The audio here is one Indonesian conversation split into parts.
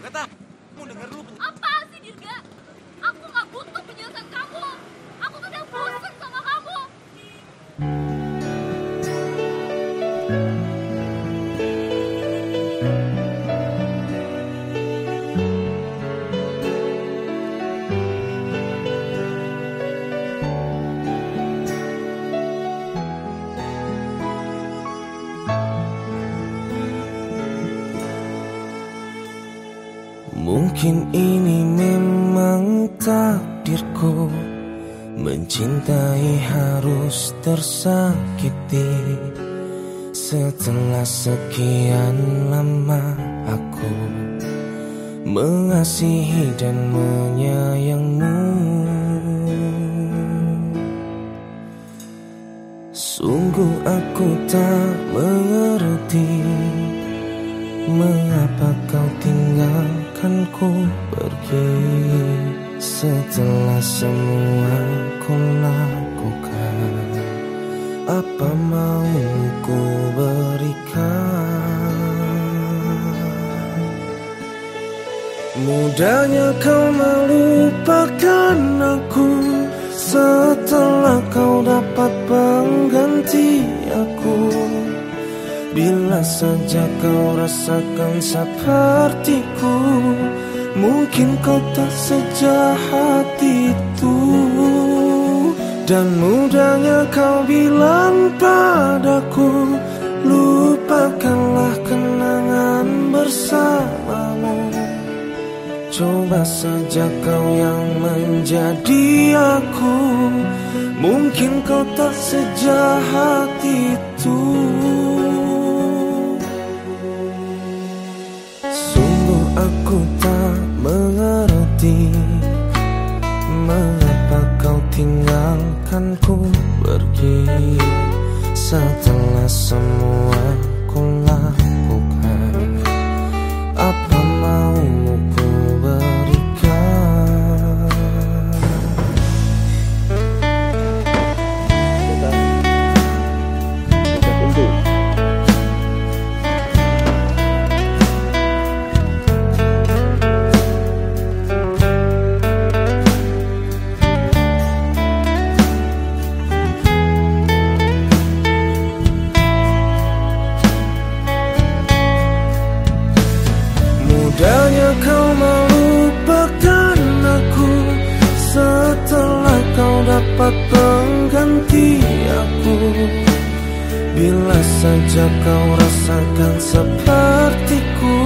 Agatha, mau denger lu Apa sih Dirga? Aku gak butuh penjelasan kamu. Aku tuh udah bosan sama kamu. Mungkin ini memang takdirku. Mencintai harus tersakiti. Setelah sekian lama aku Mengasihi dan menyayangmu. Sungguh aku tak mengerti Mengapa kau tinggalkanku? Pergi Setelah semua kau lakukan. Apa mau ku berikan? Mudahnya kau melupakan aku. Setelah kau dapat pengganti aku Bila saja kau rasakan sepertiku Mungkin kau tak sejahat itu. Dan mudahnya kau bilang padaku Lupakanlah kenangan bersamamu. Coba saja kau yang menjadi aku Mungkin kau tak sejahat itu tinggalkanku pergi. Setelah semua dapat pengganti aku? Bila saja kau rasakan sepertiku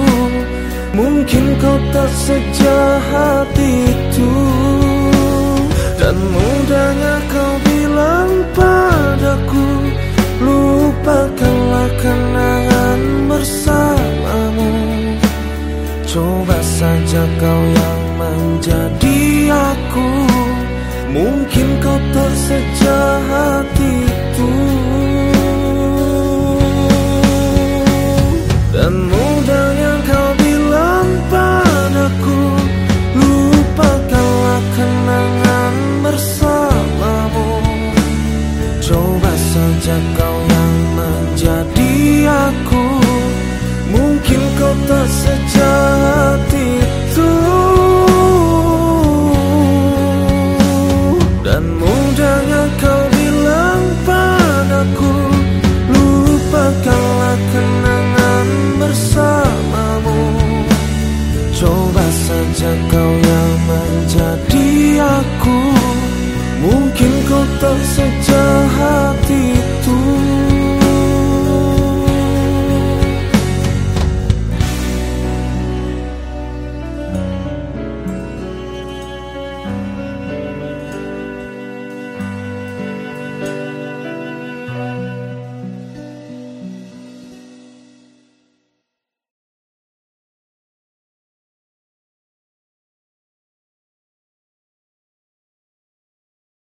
Mungkin kau tak sejahat itu. Dan mudahnya kau bilang padaku Lupakanlah kenangan bersamamu. Coba saja kau yang menjadi aku Mungkin kau tak sejahat itu saja kau yang menjadi aku. Mungkin kau tak sejahat.